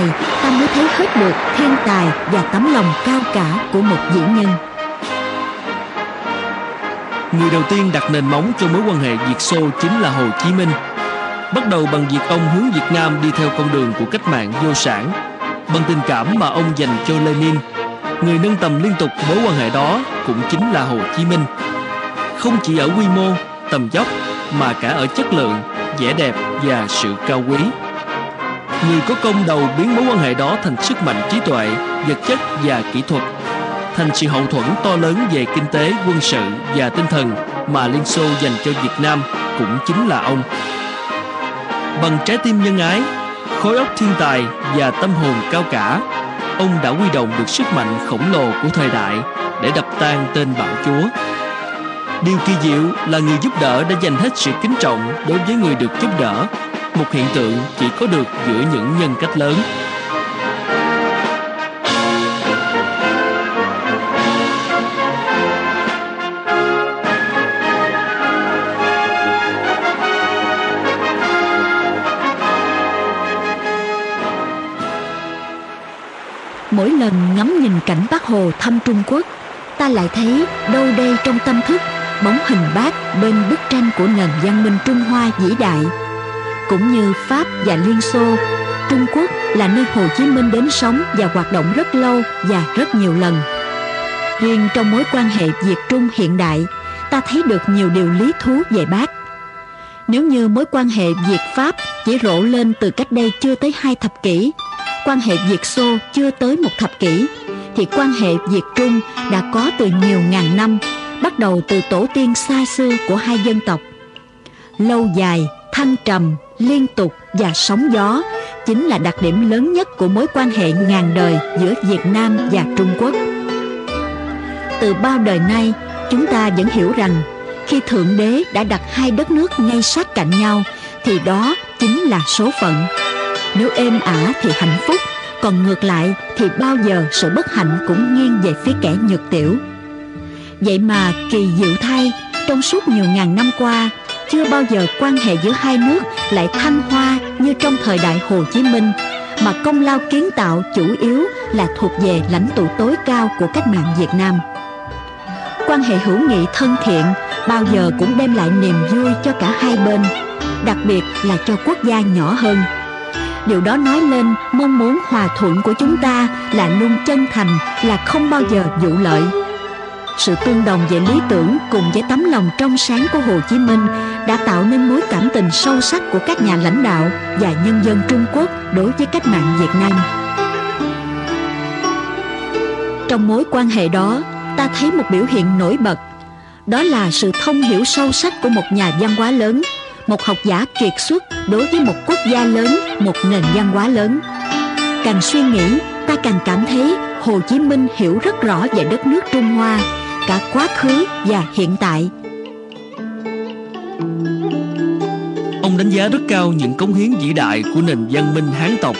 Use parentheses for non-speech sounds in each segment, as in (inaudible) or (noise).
này ta mới thấy hết được thiên tài và tấm lòng cao cả của một diễn nhân Người đầu tiên đặt nền móng cho mối quan hệ Việt Xô chính là Hồ Chí Minh. Bắt đầu bằng việc ông hướng Việt Nam đi theo con đường của cách mạng vô sản. Bằng tình cảm mà ông dành cho Lenin, người nâng tầm liên tục mối quan hệ đó cũng chính là Hồ Chí Minh. Không chỉ ở quy mô, tầm dốc mà cả ở chất lượng, vẻ đẹp và sự cao quý. Người có công đầu biến mối quan hệ đó thành sức mạnh trí tuệ, vật chất và kỹ thuật thành sự hậu thuẫn to lớn về kinh tế, quân sự và tinh thần mà Liên Xô dành cho Việt Nam cũng chính là ông. Bằng trái tim nhân ái, khối óc thiên tài và tâm hồn cao cả, ông đã huy động được sức mạnh khổng lồ của thời đại để đập tan tên bạo chúa. Điều kỳ diệu là người giúp đỡ đã dành hết sự kính trọng đối với người được giúp đỡ, một hiện tượng chỉ có được giữa những nhân cách lớn. mỗi lần ngắm nhìn cảnh Bác Hồ thăm Trung Quốc, ta lại thấy đâu đây trong tâm thức bóng hình bác bên bức tranh của nền văn minh Trung Hoa vĩ đại. Cũng như Pháp và Liên Xô, Trung Quốc là nơi Hồ Chí Minh đến sống và hoạt động rất lâu và rất nhiều lần. Riêng trong mối quan hệ Việt Trung hiện đại, ta thấy được nhiều điều lý thú về bác. Nếu như mối quan hệ Việt Pháp chỉ rộ lên từ cách đây chưa tới hai thập kỷ quan hệ Việt Xô chưa tới một thập kỷ, thì quan hệ Việt Trung đã có từ nhiều ngàn năm, bắt đầu từ tổ tiên xa xưa của hai dân tộc. Lâu dài, thăng trầm, liên tục và sóng gió chính là đặc điểm lớn nhất của mối quan hệ ngàn đời giữa Việt Nam và Trung Quốc. Từ bao đời nay, chúng ta vẫn hiểu rằng khi Thượng Đế đã đặt hai đất nước ngay sát cạnh nhau thì đó chính là số phận nếu êm ả thì hạnh phúc còn ngược lại thì bao giờ sự bất hạnh cũng nghiêng về phía kẻ nhược tiểu vậy mà kỳ diệu thay trong suốt nhiều ngàn năm qua chưa bao giờ quan hệ giữa hai nước lại thăng hoa như trong thời đại Hồ Chí Minh mà công lao kiến tạo chủ yếu là thuộc về lãnh tụ tối cao của cách mạng Việt Nam. Quan hệ hữu nghị thân thiện bao giờ cũng đem lại niềm vui cho cả hai bên, đặc biệt là cho quốc gia nhỏ hơn điều đó nói lên mong muốn hòa thuận của chúng ta là luôn chân thành là không bao giờ vụ lợi sự tương đồng về lý tưởng cùng với tấm lòng trong sáng của Hồ Chí Minh đã tạo nên mối cảm tình sâu sắc của các nhà lãnh đạo và nhân dân Trung Quốc đối với cách mạng Việt Nam. Trong mối quan hệ đó, ta thấy một biểu hiện nổi bật. Đó là sự thông hiểu sâu sắc của một nhà văn hóa lớn một học giả kiệt xuất đối với một quốc gia lớn, một nền văn hóa lớn. Càng suy nghĩ, ta càng cảm thấy Hồ Chí Minh hiểu rất rõ về đất nước Trung Hoa, cả quá khứ và hiện tại. Ông đánh giá rất cao những cống hiến vĩ đại của nền văn minh Hán tộc,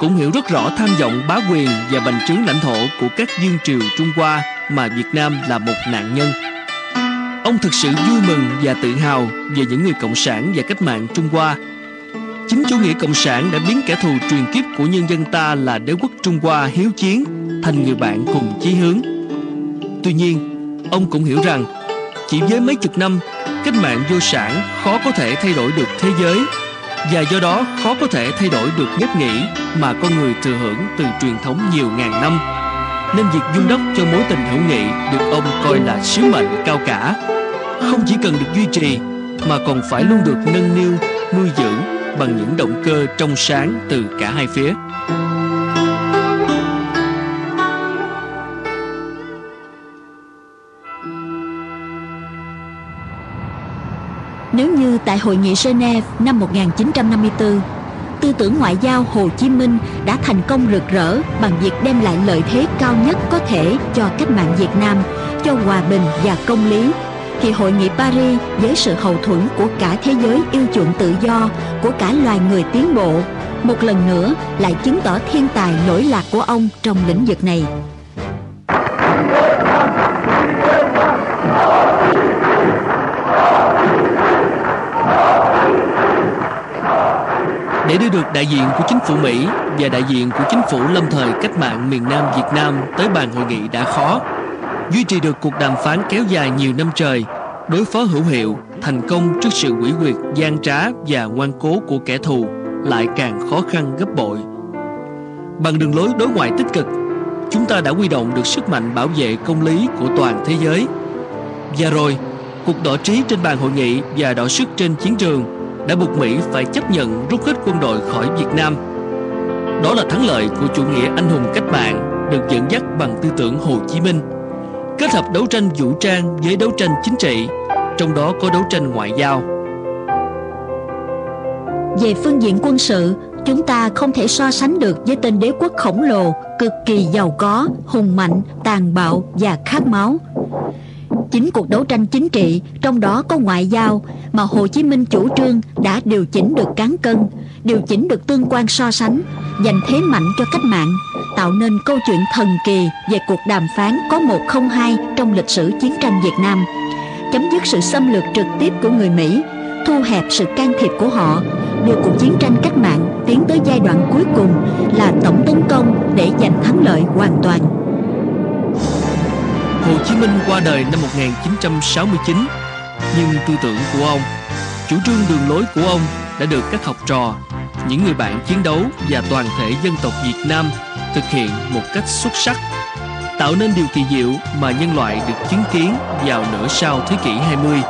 cũng hiểu rất rõ tham vọng bá quyền và bành trướng lãnh thổ của các dương triều Trung Hoa mà Việt Nam là một nạn nhân. Ông thực sự vui mừng và tự hào về những người cộng sản và cách mạng Trung Hoa. Chính chủ nghĩa cộng sản đã biến kẻ thù truyền kiếp của nhân dân ta là đế quốc Trung Hoa hiếu chiến thành người bạn cùng chí hướng. Tuy nhiên, ông cũng hiểu rằng chỉ với mấy chục năm, cách mạng vô sản khó có thể thay đổi được thế giới. Và do đó khó có thể thay đổi được nếp nghĩ mà con người thừa hưởng từ truyền thống nhiều ngàn năm. Nên việc dung đắp cho mối tình hữu nghị được ông coi là sứ mệnh cao cả. Không chỉ cần được duy trì mà còn phải luôn được nâng niu nuôi dưỡng bằng những động cơ trong sáng từ cả hai phía. Tại Hội nghị Geneva năm 1954 tư tưởng ngoại giao Hồ Chí Minh đã thành công rực rỡ bằng việc đem lại lợi thế cao nhất có thể cho cách mạng Việt Nam, cho hòa bình và công lý. Thì Hội nghị Paris với sự hậu thuẫn của cả thế giới yêu chuộng tự do, của cả loài người tiến bộ, một lần nữa lại chứng tỏ thiên tài lỗi lạc của ông trong lĩnh vực này. Được đại diện của chính phủ Mỹ và đại diện của chính phủ lâm thời cách mạng miền Nam Việt Nam tới bàn hội nghị đã khó. Duy trì được cuộc đàm phán kéo dài nhiều năm trời, đối phó hữu hiệu, thành công trước sự quỷ quyệt, gian trá và ngoan cố của kẻ thù lại càng khó khăn gấp bội. Bằng đường lối đối ngoại tích cực, chúng ta đã huy động được sức mạnh bảo vệ công lý của toàn thế giới. Và rồi, cuộc đỏ trí trên bàn hội nghị và đỏ sức trên chiến trường đã buộc Mỹ phải chấp nhận rút hết quân đội khỏi Việt Nam. Đó là thắng lợi của chủ nghĩa anh hùng cách mạng được dẫn dắt bằng tư tưởng Hồ Chí Minh, kết hợp đấu tranh vũ trang với đấu tranh chính trị, trong đó có đấu tranh ngoại giao. Về phương diện quân sự, chúng ta không thể so sánh được với tên đế quốc khổng lồ, cực kỳ giàu có, hùng mạnh, tàn bạo và khát máu. Chính cuộc đấu tranh chính trị, trong đó có ngoại giao, mà Hồ Chí Minh chủ trương đã điều chỉnh được cán cân, điều chỉnh được tương quan so sánh, dành thế mạnh cho cách mạng, tạo nên câu chuyện thần kỳ về cuộc đàm phán có 102 trong lịch sử chiến tranh Việt Nam, chấm dứt sự xâm lược trực tiếp của người Mỹ, thu hẹp sự can thiệp của họ, đưa cuộc chiến tranh cách mạng tiến tới giai đoạn cuối cùng là tổng tấn công để giành thắng lợi hoàn toàn. Hồ Chí Minh qua đời năm 1969, nhưng tư tưởng của ông, chủ trương đường lối của ông đã được các học trò, những người bạn chiến đấu và toàn thể dân tộc Việt Nam thực hiện một cách xuất sắc, tạo nên điều kỳ diệu mà nhân loại được chứng kiến vào nửa sau thế kỷ 20,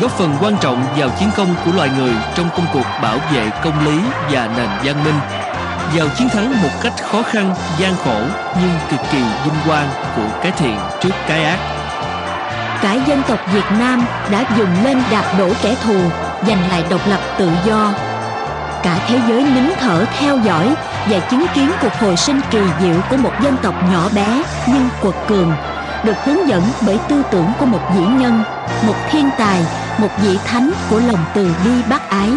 góp phần quan trọng vào chiến công của loài người trong công cuộc bảo vệ công lý và nền văn minh vào chiến thắng một cách khó khăn, gian khổ nhưng cực kỳ vinh quang của cái thiện trước cái ác. Cả dân tộc Việt Nam đã dùng lên đạp đổ kẻ thù, giành lại độc lập tự do. Cả thế giới nín thở theo dõi và chứng kiến cuộc hồi sinh kỳ diệu của một dân tộc nhỏ bé nhưng quật cường, được hướng dẫn bởi tư tưởng của một vĩ nhân, một thiên tài, một vị thánh của lòng từ bi bác ái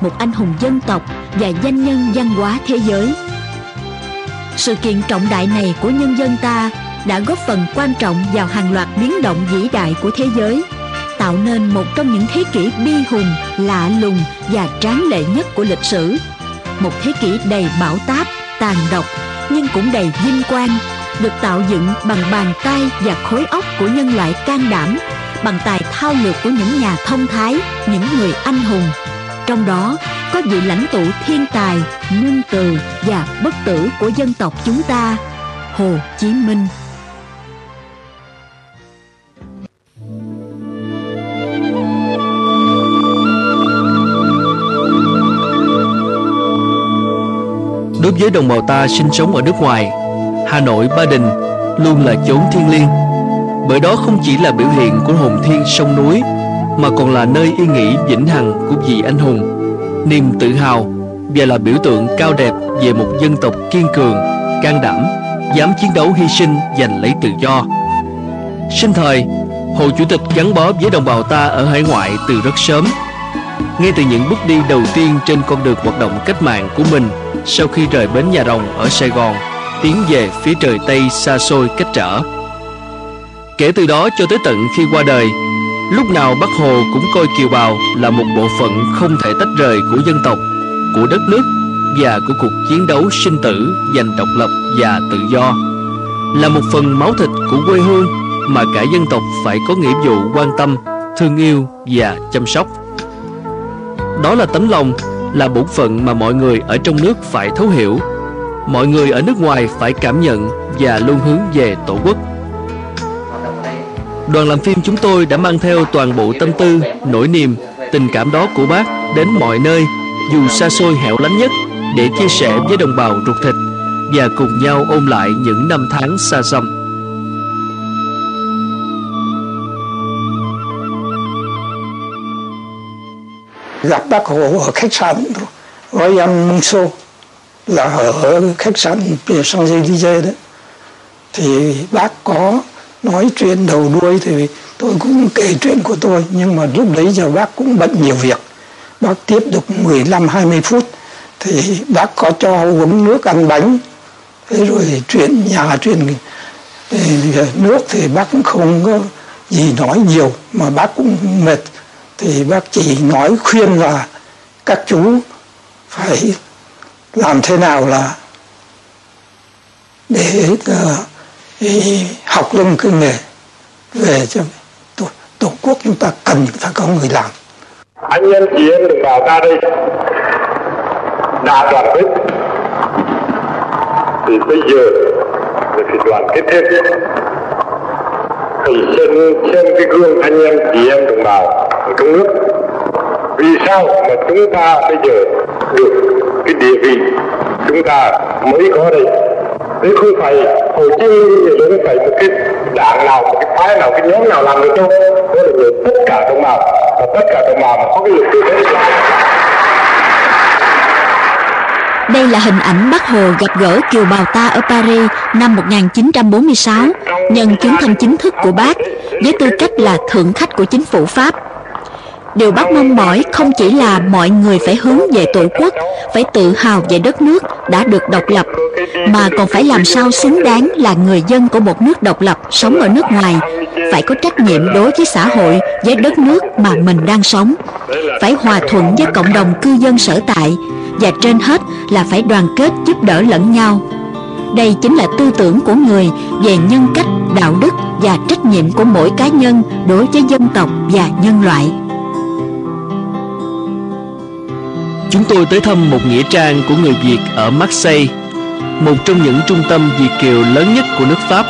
một anh hùng dân tộc và danh nhân văn hóa thế giới. Sự kiện trọng đại này của nhân dân ta đã góp phần quan trọng vào hàng loạt biến động vĩ đại của thế giới, tạo nên một trong những thế kỷ bi hùng, lạ lùng và tráng lệ nhất của lịch sử. Một thế kỷ đầy bão táp, tàn độc nhưng cũng đầy vinh quang, được tạo dựng bằng bàn tay và khối óc của nhân loại can đảm, bằng tài thao lược của những nhà thông thái, những người anh hùng trong đó có vị lãnh tụ thiên tài, nhân từ và bất tử của dân tộc chúng ta, Hồ Chí Minh. Đối với đồng bào ta sinh sống ở nước ngoài, Hà Nội, Ba Đình luôn là chốn thiêng liêng. Bởi đó không chỉ là biểu hiện của hồn thiên sông núi mà còn là nơi yên nghỉ vĩnh hằng của vị anh hùng, niềm tự hào và là biểu tượng cao đẹp về một dân tộc kiên cường, can đảm, dám chiến đấu hy sinh giành lấy tự do. Sinh thời, Hồ Chủ tịch gắn bó với đồng bào ta ở hải ngoại từ rất sớm. Ngay từ những bước đi đầu tiên trên con đường hoạt động cách mạng của mình sau khi rời bến Nhà Rồng ở Sài Gòn, tiến về phía trời Tây xa xôi cách trở. Kể từ đó cho tới tận khi qua đời, Lúc nào Bác Hồ cũng coi kiều bào là một bộ phận không thể tách rời của dân tộc, của đất nước và của cuộc chiến đấu sinh tử giành độc lập và tự do. Là một phần máu thịt của quê hương mà cả dân tộc phải có nghĩa vụ quan tâm, thương yêu và chăm sóc. Đó là tấm lòng, là bổn phận mà mọi người ở trong nước phải thấu hiểu. Mọi người ở nước ngoài phải cảm nhận và luôn hướng về Tổ quốc. Đoàn làm phim chúng tôi đã mang theo toàn bộ tâm tư, nỗi niềm, tình cảm đó của bác đến mọi nơi, dù xa xôi hẻo lánh nhất, để chia sẻ với đồng bào ruột thịt và cùng nhau ôn lại những năm tháng xa xăm. gặp bác Hồ ở khách sạn Royal Monceau là ở khách sạn Champs-Élysées đấy thì bác có nói chuyện đầu đuôi thì tôi cũng kể chuyện của tôi nhưng mà lúc đấy giờ bác cũng bận nhiều việc. Bác tiếp được 15 20 phút thì bác có cho uống nước ăn bánh. Thế rồi chuyện nhà chuyện nước thì bác cũng không có gì nói nhiều mà bác cũng mệt. Thì bác chỉ nói khuyên là các chú phải làm thế nào là để uh, (laughs) học lên cái nghề về cho tổ, tổ quốc chúng ta cần phải có người làm. Anh em chị em được vào ta đây. Đã đoàn kết. Thì bây giờ là phải đoàn kết thêm. Thì xem xem cái gương anh em chị em đồng bào ở trong nước. Vì sao mà chúng ta bây giờ được cái địa vị chúng ta mới có đây? Đấy không phải Hồ Chí Minh thì không phải một cái đảng nào, một cái phái nào, cái nhóm nào làm được đâu. Đó là người tất cả đồng bào và tất cả đồng bào mà có cái lực như thế Đây là hình ảnh Bác Hồ gặp gỡ kiều bào ta ở Paris năm 1946 nhân chuyến thăm chính thức của bác với tư cách là thượng khách của chính phủ Pháp. Điều bác mong mỏi không chỉ là mọi người phải hướng về tổ quốc, phải tự hào về đất nước đã được độc lập, mà còn phải làm sao xứng đáng là người dân của một nước độc lập sống ở nước ngoài, phải có trách nhiệm đối với xã hội, với đất nước mà mình đang sống, phải hòa thuận với cộng đồng cư dân sở tại, và trên hết là phải đoàn kết giúp đỡ lẫn nhau. Đây chính là tư tưởng của người về nhân cách, đạo đức và trách nhiệm của mỗi cá nhân đối với dân tộc và nhân loại. Chúng tôi tới thăm một nghĩa trang của người Việt ở Marseille, một trong những trung tâm Việt kiều lớn nhất của nước Pháp,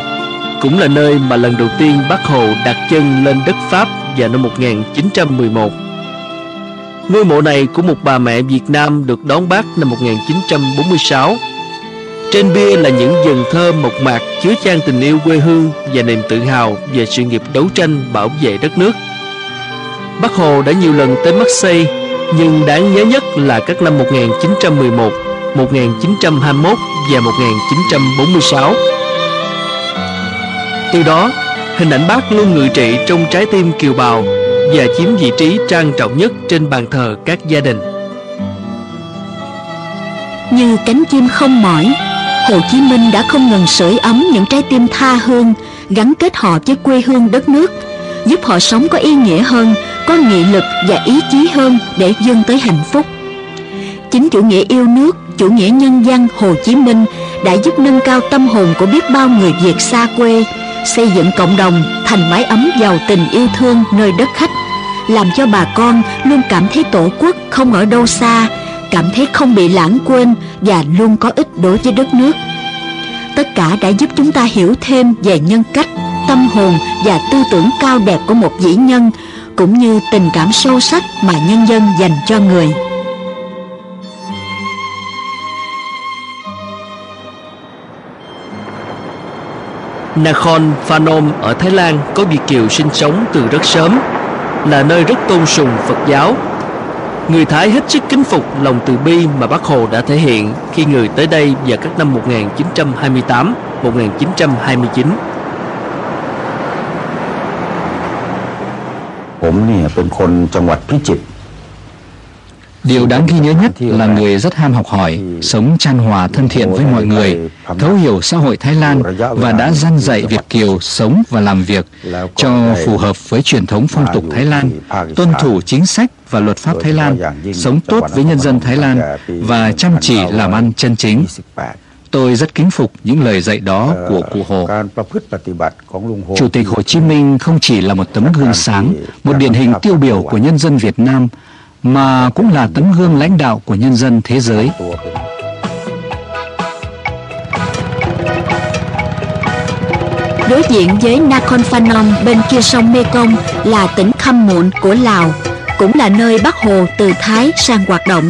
cũng là nơi mà lần đầu tiên Bác Hồ đặt chân lên đất Pháp vào năm 1911. Ngôi mộ này của một bà mẹ Việt Nam được đón bác năm 1946. Trên bia là những dần thơ mộc mạc chứa chan tình yêu quê hương và niềm tự hào về sự nghiệp đấu tranh bảo vệ đất nước. Bác Hồ đã nhiều lần tới Marseille nhưng đáng nhớ nhất là các năm 1911, 1921 và 1946. Từ đó, hình ảnh bác luôn ngự trị trong trái tim kiều bào và chiếm vị trí trang trọng nhất trên bàn thờ các gia đình. Như cánh chim không mỏi, Hồ Chí Minh đã không ngừng sưởi ấm những trái tim tha hương, gắn kết họ với quê hương đất nước, giúp họ sống có ý nghĩa hơn, có nghị lực và ý chí hơn để dâng tới hạnh phúc. Chính chủ nghĩa yêu nước, chủ nghĩa nhân dân hồ chí minh đã giúp nâng cao tâm hồn của biết bao người việt xa quê, xây dựng cộng đồng, thành mái ấm giàu tình yêu thương nơi đất khách, làm cho bà con luôn cảm thấy tổ quốc không ở đâu xa, cảm thấy không bị lãng quên và luôn có ích đối với đất nước. Tất cả đã giúp chúng ta hiểu thêm về nhân cách tâm hồn và tư tưởng cao đẹp của một vĩ nhân cũng như tình cảm sâu sắc mà nhân dân dành cho người. Nakhon Phanom ở Thái Lan có Việt Kiều sinh sống từ rất sớm, là nơi rất tôn sùng Phật giáo. Người Thái hết sức kính phục lòng từ bi mà Bác Hồ đã thể hiện khi người tới đây vào các năm 1928, 1929. ผมเนี่ยเป็นคนจังหวัดพิจิตร Điều đáng ghi nhớ nhất là người rất ham học hỏi, sống chan hòa thân thiện với mọi người, thấu hiểu xã hội Thái Lan và đã gian dạy Việt Kiều sống và làm việc cho phù hợp với truyền thống phong tục Thái Lan, tuân thủ chính sách và luật pháp Thái Lan, sống tốt với nhân dân Thái Lan và chăm chỉ làm ăn chân chính. Tôi rất kính phục những lời dạy đó của cụ Hồ. Chủ tịch Hồ Chí Minh không chỉ là một tấm gương sáng, một điển hình tiêu biểu của nhân dân Việt Nam, mà cũng là tấm gương lãnh đạo của nhân dân thế giới. Đối diện với Nakhon Phanom bên kia sông Mekong là tỉnh Khăm Muộn của Lào, cũng là nơi Bắc Hồ từ Thái sang hoạt động.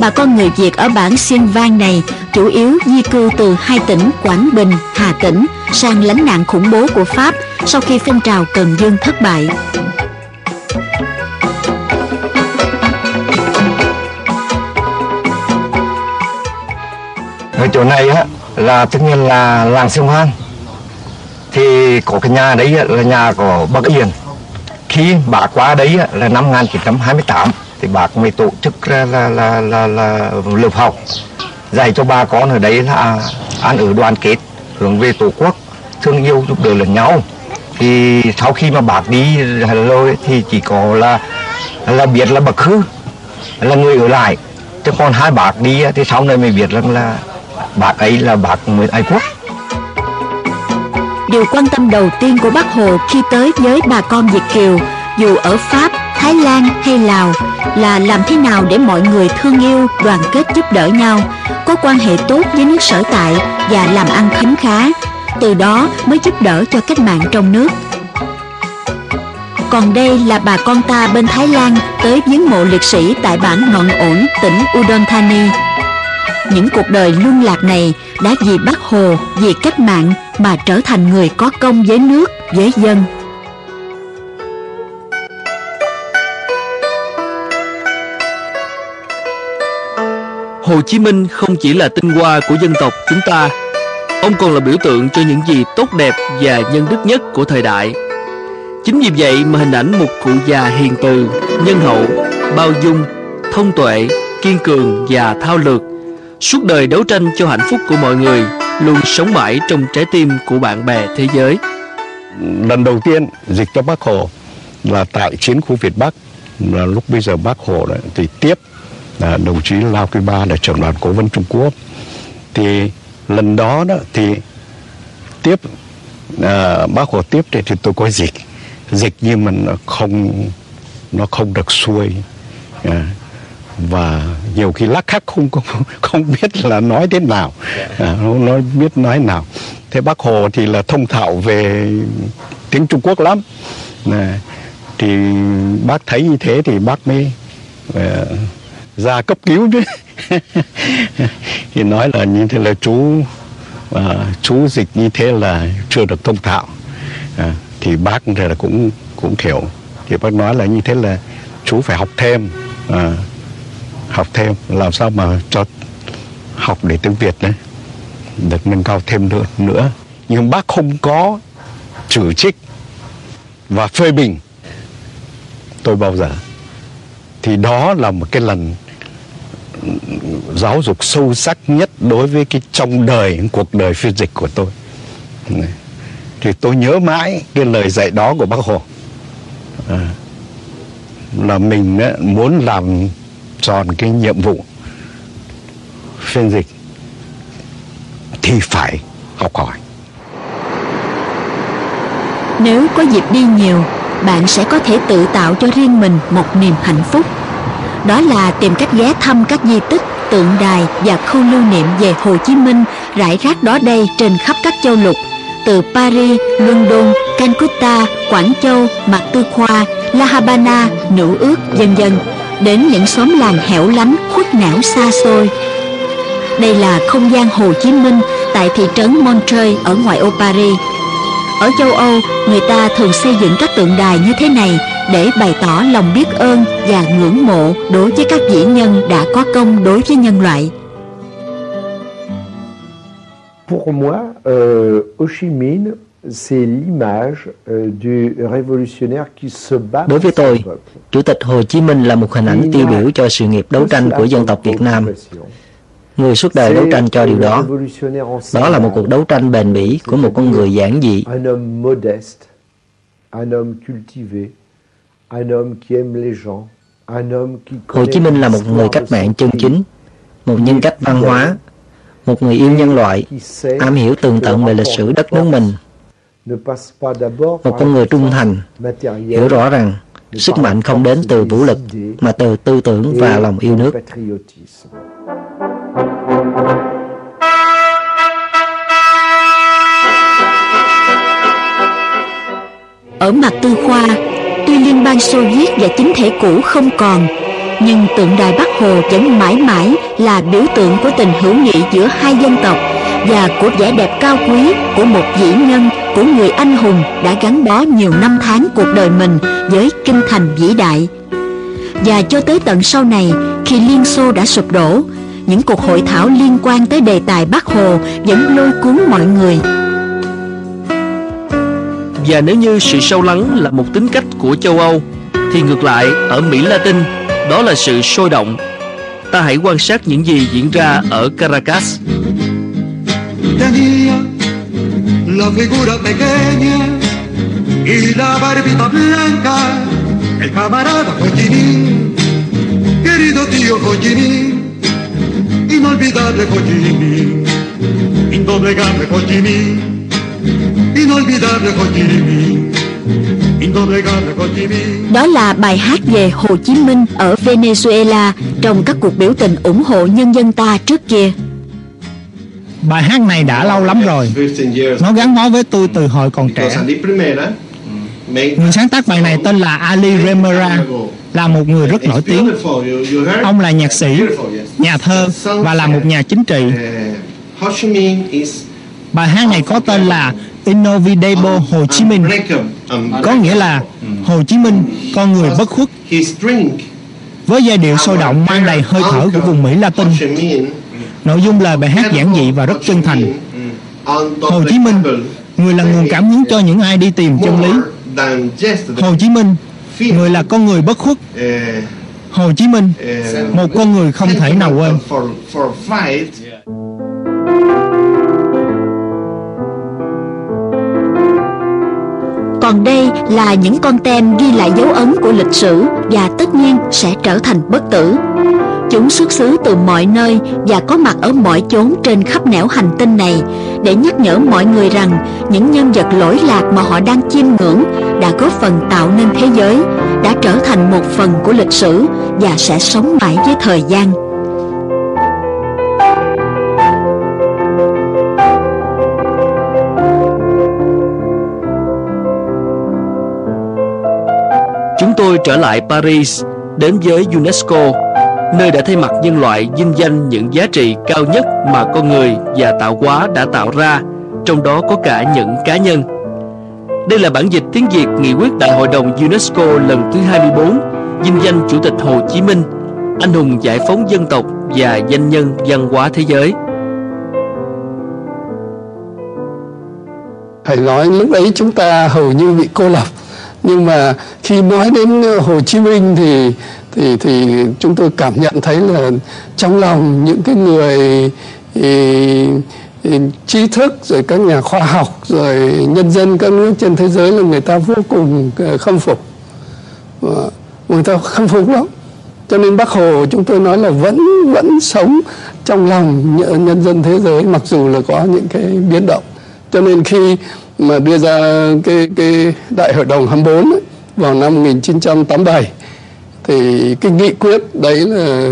Bà con người Việt ở bản Xuyên Vang này chủ yếu di cư từ hai tỉnh Quảng Bình, Hà Tĩnh sang lánh nạn khủng bố của Pháp sau khi phong trào Cần Dương thất bại. ở chỗ này á là tất nhiên là làng sông Hoan thì có cái nhà đấy là nhà của bác Yên. Khi bà qua đấy là năm 1928 thì bác mới tổ chức ra là là là, là lớp học. Dạy cho bà con ở đấy là ăn ở đoàn kết hướng về tổ quốc thương yêu giúp đỡ lẫn nhau. Thì sau khi mà bác đi rồi thì chỉ có là là biết là bậc hư là người ở lại. Chứ còn hai bác đi thì sau này mới biết rằng là bác ấy là bác người Ái Quốc. Điều quan tâm đầu tiên của bác Hồ khi tới với bà con Việt Kiều dù ở Pháp, Thái Lan hay Lào là làm thế nào để mọi người thương yêu, đoàn kết giúp đỡ nhau, có quan hệ tốt với nước sở tại và làm ăn khấm khá. Từ đó mới giúp đỡ cho cách mạng trong nước. Còn đây là bà con ta bên Thái Lan tới viếng mộ liệt sĩ tại bản Ngọn Ổn, tỉnh Udon Thani. Những cuộc đời luân lạc này đã vì bác Hồ, vì cách mạng mà trở thành người có công với nước, với dân. Hồ Chí Minh không chỉ là tinh hoa của dân tộc chúng ta, ông còn là biểu tượng cho những gì tốt đẹp và nhân đức nhất của thời đại. Chính vì vậy mà hình ảnh một cụ già hiền từ, nhân hậu, bao dung, thông tuệ, kiên cường và thao lược, suốt đời đấu tranh cho hạnh phúc của mọi người, luôn sống mãi trong trái tim của bạn bè thế giới. Lần đầu tiên dịch cho Bác Hồ là tại chiến khu Việt Bắc, là lúc bây giờ Bác Hồ đấy, thì tiếp đồng chí Lao Quy Ba là trưởng đoàn cố vấn Trung Quốc. Thì lần đó đó thì tiếp à, bác Hồ tiếp thì, thì tôi có dịch. Dịch nhưng mà nó không nó không được xuôi. À, và nhiều khi lắc khắc không không (laughs) không biết là nói thế nào. À, không nói biết nói nào. Thế bác Hồ thì là thông thạo về tiếng Trung Quốc lắm. À, thì bác thấy như thế thì bác mới à, ra cấp cứu chứ. (laughs) Thì nói là như thế là chú à, chú dịch như thế là chưa được thông thạo. À, thì bác thì là cũng cũng hiểu thì bác nói là như thế là chú phải học thêm à, học thêm làm sao mà cho học để tiếng Việt đấy được nâng cao thêm nữa nữa. Nhưng bác không có chửi trích và phê bình. Tôi bao giờ thì đó là một cái lần giáo dục sâu sắc nhất đối với cái trong đời cuộc đời phiên dịch của tôi. Thì tôi nhớ mãi cái lời dạy đó của bác hồ. À, là mình à, muốn làm tròn cái nhiệm vụ phiên dịch thì phải học hỏi. Nếu có dịp đi nhiều bạn sẽ có thể tự tạo cho riêng mình một niềm hạnh phúc đó là tìm cách ghé thăm các di tích, tượng đài và khu lưu niệm về Hồ Chí Minh rải rác đó đây trên khắp các châu lục, từ Paris, London, Calcutta, Quảng Châu, Mạc Tư Khoa, La Habana, Nữ Ước, vân vân, đến những xóm làng hẻo lánh, khuất nẻo xa xôi. Đây là không gian Hồ Chí Minh tại thị trấn Montreuil ở ngoại ô Paris. Ở châu Âu, người ta thường xây dựng các tượng đài như thế này để bày tỏ lòng biết ơn và ngưỡng mộ đối với các vĩ nhân đã có công đối với nhân loại. Pour moi, euh, Ho Chi Minh, c'est l'image euh, du révolutionnaire qui se bat. Đối với tôi, Chủ tịch Hồ Chí Minh là một hình ảnh tiêu biểu cho sự nghiệp đấu tranh của dân tộc Việt Nam. Người suốt đời đấu tranh cho điều đó. Đó là một cuộc đấu tranh bền bỉ của một con người giản dị. Hồ Chí Minh là một người cách mạng chân chính, một nhân cách văn hóa, một người yêu nhân loại, am hiểu tường tận về lịch sử đất nước mình. Một con người trung thành, hiểu rõ rằng sức mạnh không đến từ vũ lực mà từ tư tưởng và lòng yêu nước. Ở mặt tư khoa, Tuy Liên bang Xô Viết và chính thể cũ không còn Nhưng tượng đài Bắc Hồ vẫn mãi mãi là biểu tượng của tình hữu nghị giữa hai dân tộc Và của vẻ đẹp cao quý của một vĩ nhân, của người anh hùng đã gắn bó nhiều năm tháng cuộc đời mình với kinh thành vĩ đại. Và cho tới tận sau này, khi Liên Xô đã sụp đổ những cuộc hội thảo liên quan tới đề tài Bắc Hồ vẫn lôi cuốn mọi người và nếu như sự sâu lắng là một tính cách của châu Âu Thì ngược lại ở Mỹ Latin đó là sự sôi động. Ta hãy quan sát những gì diễn ra ở Caracas. La figura pequeña y la barbita blanca, el camarada Joaquín, querido tío Joaquín, inolvidable Ho indoblegable Ho đó là bài hát về Hồ Chí Minh ở Venezuela trong các cuộc biểu tình ủng hộ nhân dân ta trước kia. Bài hát này đã lâu lắm rồi. Nó gắn bó với tôi từ hồi còn trẻ. Người sáng tác bài này tên là Ali Remera, là một người rất nổi tiếng. Ông là nhạc sĩ, nhà thơ và là một nhà chính trị. Bài hát này có tên là Innovidable Hồ Chí Minh, có nghĩa là Hồ Chí Minh, con người bất khuất. Với giai điệu sôi động mang đầy hơi thở của vùng Mỹ Latin, nội dung lời bài hát giản dị và rất chân thành. Hồ Chí Minh, người là nguồn cảm hứng cho những ai đi tìm chân lý. Hồ Chí Minh, người là con người bất khuất. Hồ Chí Minh, một con người không thể nào quên. Còn đây là những con tem ghi lại dấu ấn của lịch sử và tất nhiên sẽ trở thành bất tử. Chúng xuất xứ từ mọi nơi và có mặt ở mọi chốn trên khắp nẻo hành tinh này để nhắc nhở mọi người rằng những nhân vật lỗi lạc mà họ đang chiêm ngưỡng đã góp phần tạo nên thế giới, đã trở thành một phần của lịch sử và sẽ sống mãi với thời gian. Chúng tôi trở lại Paris, đến với UNESCO, nơi đã thay mặt nhân loại vinh danh những giá trị cao nhất mà con người và tạo hóa đã tạo ra, trong đó có cả những cá nhân. Đây là bản dịch tiếng Việt nghị quyết Đại hội đồng UNESCO lần thứ 24, vinh danh Chủ tịch Hồ Chí Minh, anh hùng giải phóng dân tộc và danh nhân văn hóa thế giới. Phải nói lúc ấy chúng ta hầu như bị cô lập nhưng mà khi nói đến Hồ Chí Minh thì thì thì chúng tôi cảm nhận thấy là trong lòng những cái người ý, ý, trí thức rồi các nhà khoa học rồi nhân dân các nước trên thế giới là người ta vô cùng ờ, khâm phục. Và người ta khâm phục lắm. Cho nên bác hồ chúng tôi nói là vẫn vẫn sống trong lòng nhân dân thế giới mặc dù là có những cái biến động. Cho nên khi mà đưa ra cái cái đại hội đồng 24 ấy, vào năm 1987 thì cái nghị quyết đấy là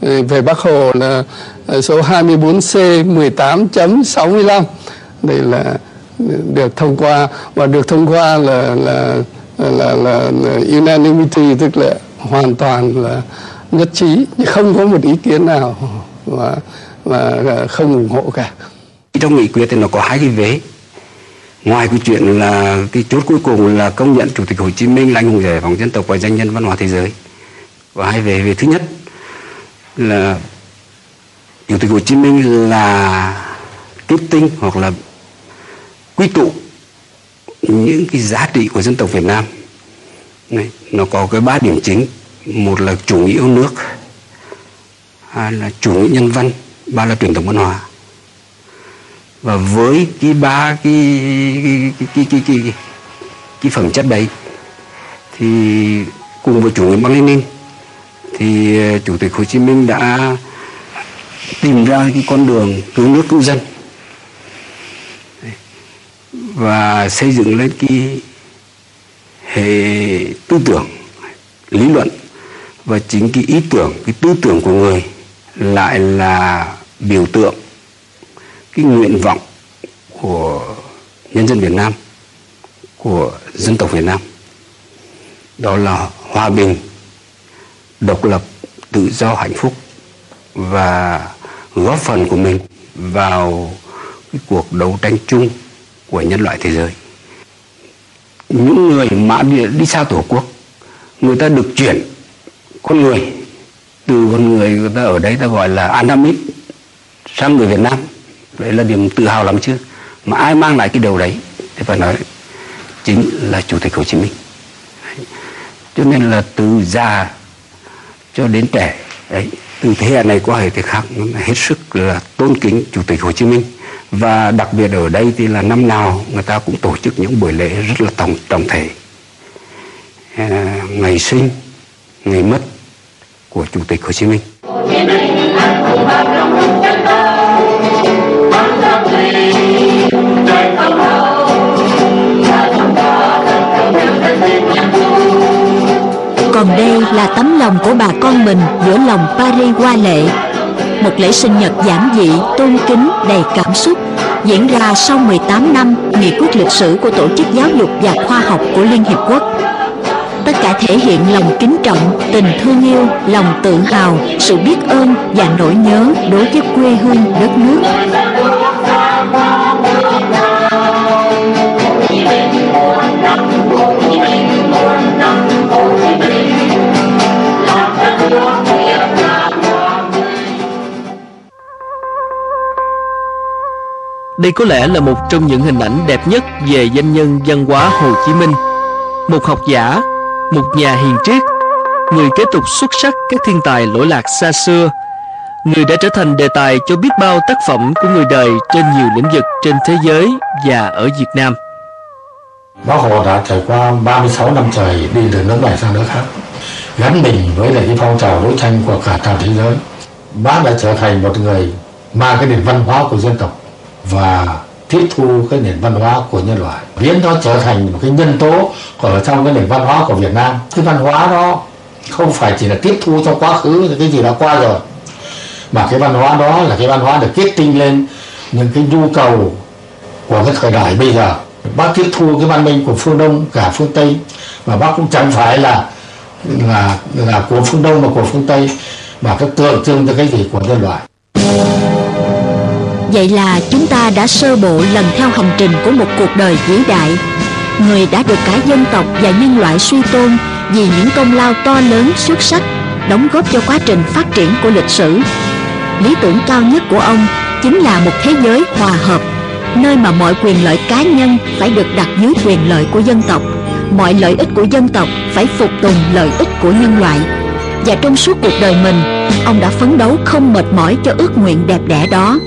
ờ, về Bác Hồ là ờ, số 24C 18.65 đây là được thông qua và được thông qua là là là, là, là unanimity tức là hoàn toàn là nhất trí không có một ý kiến nào mà mà không ủng hộ cả. Trong nghị quyết thì nó có hai cái vế ngoài cái chuyện là cái chốt cuối cùng là công nhận chủ tịch Hồ Chí Minh là anh hùng giải phóng dân tộc và danh nhân văn hóa thế giới. Và hai về về thứ nhất là chủ tịch Hồ Chí Minh là kết tinh hoặc là quy tụ những cái giá trị của dân tộc Việt Nam. Này, nó có cái ba điểm chính. Một là chủ nghĩa yêu nước. Hai là chủ nghĩa nhân văn. Ba là truyền thống văn hóa và với cái ba cái cái cái cái cái, cái, cái phẩm chất đấy thì cùng với chủ nghĩa Mác Lênin thì ờ, chủ tịch Hồ Chí Minh đã tìm ra cái con đường cứu nước cứu dân. Và xây dựng lên cái hệ tư tưởng lý luận và chính cái ý tưởng cái tư tưởng của người lại là biểu tượng cái nguyện vọng của nhân dân Việt Nam của dân tộc Việt Nam. Đó là hòa bình độc lập tự do hạnh phúc và góp phần của mình vào cái cuộc đấu tranh chung của nhân loại thế giới. Những người mà đi, đi xa tổ quốc người ta được chuyển con người từ con người người ta ở đây ta gọi là Anamit sang người Việt Nam đấy là niềm tự hào lắm chứ. Mà ai mang lại cái điều đấy thì phải nói chính là chủ tịch hồ chí minh. Cho nên là từ già cho đến trẻ đấy từ thế hệ này qua hệ thế khác hết sức là tôn kính chủ tịch hồ chí minh. Và đặc biệt ở đây thì là năm nào người ta cũng tổ chức những buổi lễ rất là tổng tổng thể. À, ngày sinh ngày mất của chủ tịch hồ chí minh, hồ chí minh còn đây là tấm lòng của bà con mình giữa lòng Paris hoa lệ. Một lễ sinh nhật giản dị, tôn kính, đầy cảm xúc diễn ra sau 18 năm nghị quyết lịch sử của Tổ chức Giáo dục và Khoa học của Liên Hiệp Quốc. Tất cả thể hiện lòng kính trọng, tình thương yêu, lòng tự hào, sự biết ơn và nỗi nhớ đối với quê hương đất nước. Đây có lẽ là một trong những hình ảnh đẹp nhất về danh nhân văn hóa Hồ Chí Minh. Một học giả, một nhà hiền triết, người kế tục xuất sắc các thiên tài lỗi lạc xa xưa, người đã trở thành đề tài cho biết bao tác phẩm của người đời trên nhiều lĩnh vực trên thế giới và ở Việt Nam. Bác Hồ đã trải qua 36 năm trời đi từ nước này sang nước khác, gắn mình với lại cái phong trào đấu tranh của cả toàn thế giới. Bác đã trở thành một người mang cái nền văn hóa của dân tộc và tiếp thu cái nền văn hóa của nhân loại, biến nó trở thành một cái nhân tố ở trong cái nền văn hóa của Việt Nam. Cái văn hóa đó không phải chỉ là tiếp thu trong quá khứ, cái gì đã qua rồi, mà cái văn hóa đó là cái văn hóa được kết tinh lên những cái nhu cầu của cái thời đại bây giờ. Bác tiếp thu cái văn minh của phương đông, cả phương tây, mà bác cũng chẳng phải là là là của phương đông mà của phương tây, mà cái tượng trưng cho cái gì của nhân loại. Vậy là chúng ta đã sơ bộ lần theo hành trình của một cuộc đời vĩ đại. Người đã được cả dân tộc và nhân loại suy tôn Vì những công lao to lớn, xuất sắc, Đóng góp cho quá trình phát triển của lịch sử. Lý tưởng cao nhất của ông chính là một thế giới hòa hợp, Nơi mà mọi quyền lợi cá nhân phải được đặt dưới quyền lợi của dân tộc. Mọi lợi ích của dân tộc phải phục tùng lợi ích của nhân loại. Và trong suốt cuộc đời mình, Ông đã phấn đấu không mệt mỏi cho ước nguyện đẹp đẽ đó.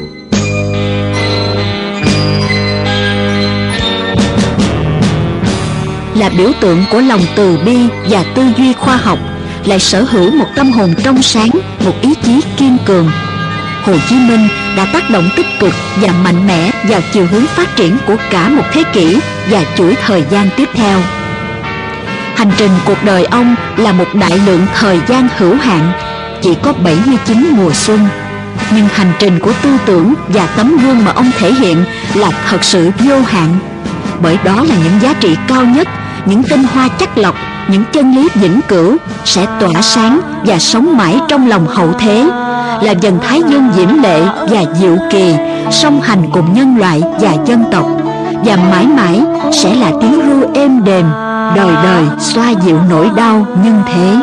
Là biểu tượng của lòng từ bi và tư duy khoa học lại sở hữu một tâm hồn trong sáng một ý chí kiên cường Hồ Chí Minh đã tác động tích cực và mạnh mẽ vào chiều hướng phát triển của cả một thế kỷ và chuỗi thời gian tiếp theo. Hành trình cuộc đời ông là một đại lượng thời gian hữu hạn, chỉ có 79 mùa xuân. Nhưng hành trình của tư tưởng và tấm gương mà ông thể hiện là thật sự vô hạn. Bởi đó là những giá trị cao nhất những tinh hoa chắc lọc, những chân lý vĩnh cửu sẽ tỏa sáng và sống mãi trong lòng hậu thế. Là dần thái dương diễm lệ và diệu kỳ, song hành cùng nhân loại và dân tộc. Và mãi mãi sẽ là tiếng ru êm đềm, đời đời xoa dịu nỗi đau nhân thế.